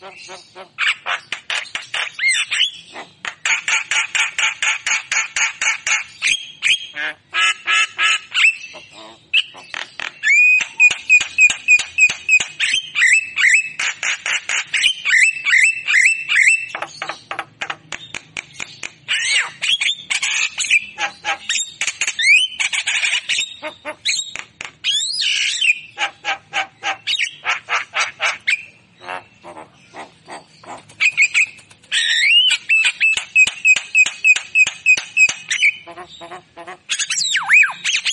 Ha ha! Thank you.